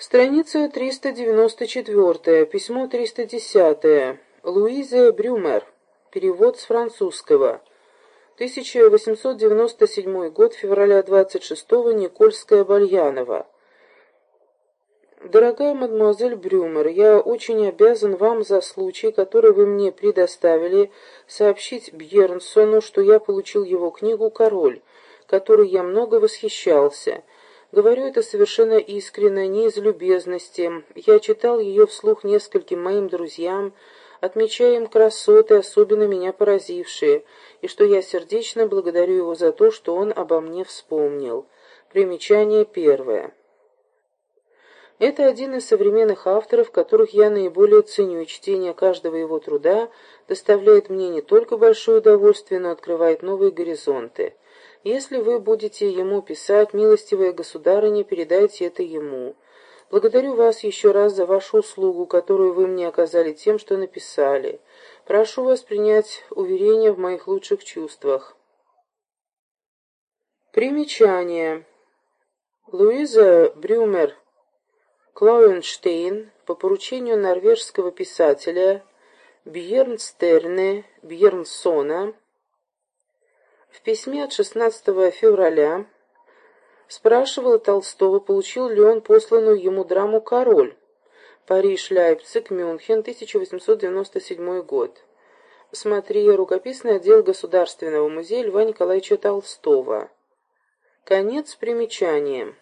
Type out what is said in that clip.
Страница 394, письмо 310. Луиза Брюмер. Перевод с французского. 1897 год, февраля 26-го, Никольская, Бальянова. Дорогая мадемуазель Брюмер, я очень обязан вам за случай, который вы мне предоставили, сообщить Бьернсону, что я получил его книгу «Король», которой я много восхищался. Говорю это совершенно искренне, не из любезности. Я читал ее вслух нескольким моим друзьям, отмечая им красоты, особенно меня поразившие, и что я сердечно благодарю его за то, что он обо мне вспомнил. Примечание первое. Это один из современных авторов, которых я наиболее ценю, и чтение каждого его труда доставляет мне не только большое удовольствие, но открывает новые горизонты. Если вы будете ему писать, милостивая государыня, передайте это ему. Благодарю вас еще раз за вашу услугу, которую вы мне оказали тем, что написали. Прошу вас принять уверение в моих лучших чувствах. Примечание. Луиза Брюмер Клоенштейн по поручению норвежского писателя Бьернстерне Бьернсона в письме от 16 февраля спрашивала Толстого, получил ли он посланную ему драму «Король». Париж, Лейпциг, Мюнхен, 1897 год. Смотри рукописный отдел Государственного музея Льва Николаевича Толстого. Конец примечания.